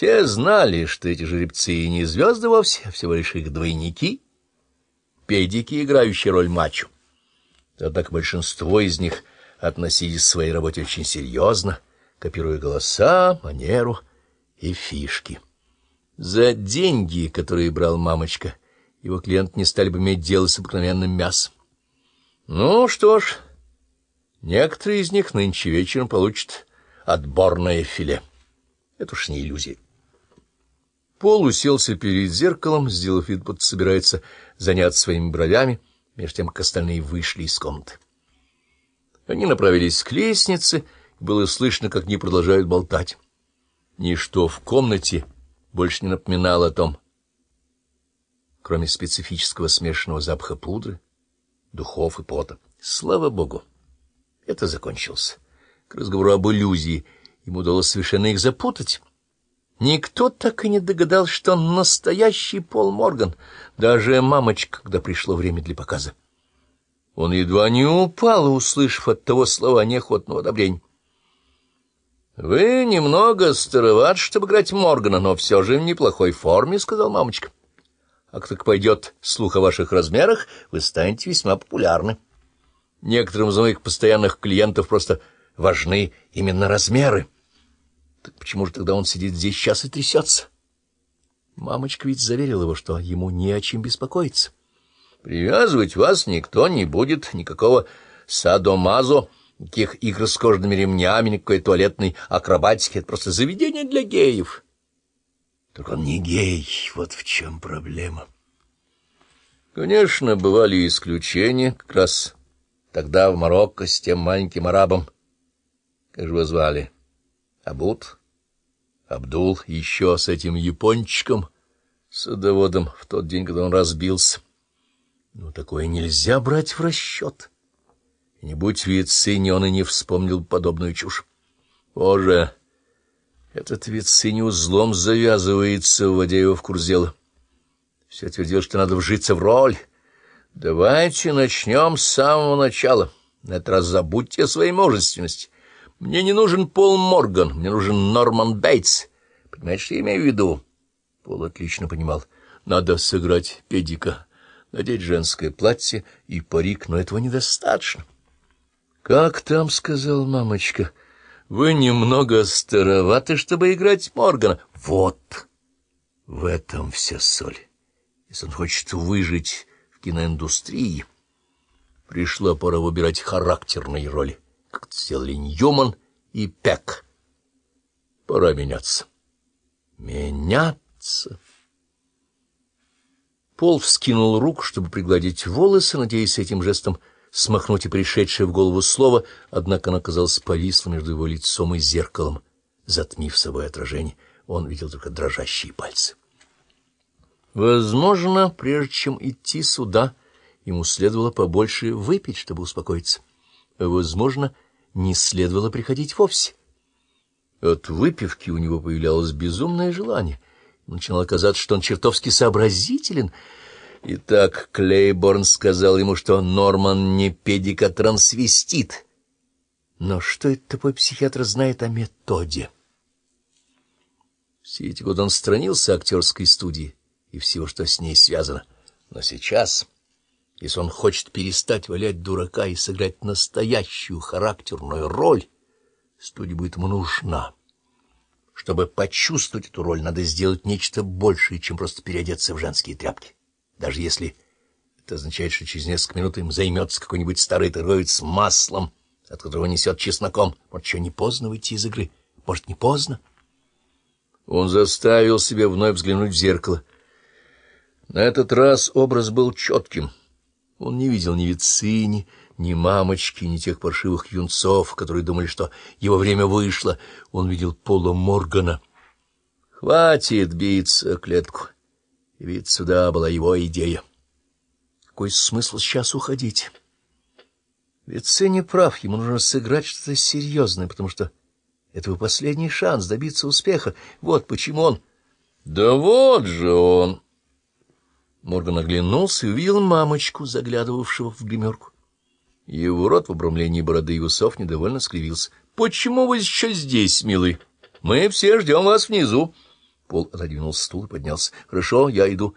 Все знали, что эти жеребцы не звезды вовсе, а всего лишь их двойники, педики, играющие роль мачо. Однако большинство из них относились к своей работе очень серьезно, копируя голоса, манеру и фишки. За деньги, которые брал мамочка, его клиент не стали бы иметь дело с обыкновенным мясом. Ну что ж, некоторые из них нынче вечером получат отборное филе. Это уж не иллюзия. Пол уселся перед зеркалом, сделав вид, будто собирается заняться своими бровями, между тем, как остальные вышли из комнаты. Они направились к лестнице, и было слышно, как они продолжают болтать. Ничто в комнате больше не напоминало о том, кроме специфического смешанного запаха пудры, духов и пота. Слава богу, это закончилось. К разговору об иллюзии ему удалось совершенно их запутать. Никто так и не догадался, что он настоящий Пол Морган, даже мамочка, когда пришло время для показа. Он едва не упал, услышав от того слова неохотного одобрения. — Вы немного староват, чтобы играть Моргана, но все же в неплохой форме, — сказал мамочка. — А как пойдет слух о ваших размерах, вы станете весьма популярны. Некоторым из моих постоянных клиентов просто важны именно размеры. Так почему же тогда он сидит здесь сейчас и трясется? Мамочка ведь заверила его, что ему не о чем беспокоиться. Привязывать вас никто не будет, никакого садомазо, никаких игр с кожаными ремнями, никакой туалетной акробатики. Это просто заведение для геев. Только он не гей, вот в чем проблема. Конечно, бывали исключения, как раз тогда в Марокко с тем маленьким арабом, как же его звали, Абут, Абдул, еще с этим япончиком, садоводом, в тот день, когда он разбился. Но такое нельзя брать в расчет. И не будь Вицини, он и не вспомнил подобную чушь. Боже, этот Вицини узлом завязывается, вводя его в курс дела. Все твердил, что надо вжиться в роль. Давайте начнем с самого начала. На этот раз забудьте о своей мужественности. Мне не нужен Пол Морган, мне нужен Норман Бейтс. Понимаете, что я имею в виду? Пол отлично понимал. Надо сыграть педика, надеть женское платье и парик, но этого недостаточно. — Как там, — сказал мамочка, — вы немного староваты, чтобы играть Моргана. Вот в этом вся соль. Если он хочет выжить в киноиндустрии, пришла пора выбирать характерные роли как сделали Ньюман и Пек. Пора меняться. Меняться. Пол вскинул руку, чтобы пригладить волосы, надеясь этим жестом смахнуть и пришедшее в голову слово, однако оно оказалось повисло между его лицом и зеркалом, затмив собой отражение. Он видел только дрожащие пальцы. Возможно, прежде чем идти сюда, ему следовало побольше выпить, чтобы успокоиться возможно, не следовало приходить вовсе. От выпивки у него появлялось безумное желание. Начинало казаться, что он чертовски сообразителен. Итак, Клейборн сказал ему, что Норман не педик, трансвестит. Но что этот тупой психиатр знает о методе? Все эти годы он странился актерской студии и всего, что с ней связано. Но сейчас... Если он хочет перестать валять дурака и сыграть настоящую характерную роль, студия будет ему нужна. Чтобы почувствовать эту роль, надо сделать нечто большее, чем просто переодеться в женские тряпки. Даже если это означает, что через несколько минут им займется какой-нибудь старый торговец маслом, от которого несет чесноком. Может, еще не поздно выйти из игры? Может, не поздно? Он заставил себя вновь взглянуть в зеркало. На этот раз образ был четким — он не видел ни Вицини, ни мамочки, ни тех паршивых юнцов, которые думали, что его время вышло. Он видел Пола Моргана. Хватит биться клетку. Ведь сюда была его идея. Какой смысл сейчас уходить? Вицини прав, ему нужно сыграть что-то серьезное, потому что это его последний шанс добиться успеха. Вот почему он... Да вот же он... Морган оглянулся и увидел мамочку, заглядывавшего в гримерку. Его рот в обрамлении бороды и усов недовольно скривился. — Почему вы еще здесь, милый? Мы все ждем вас внизу. Пол отодвинул стул и поднялся. — Хорошо, я иду.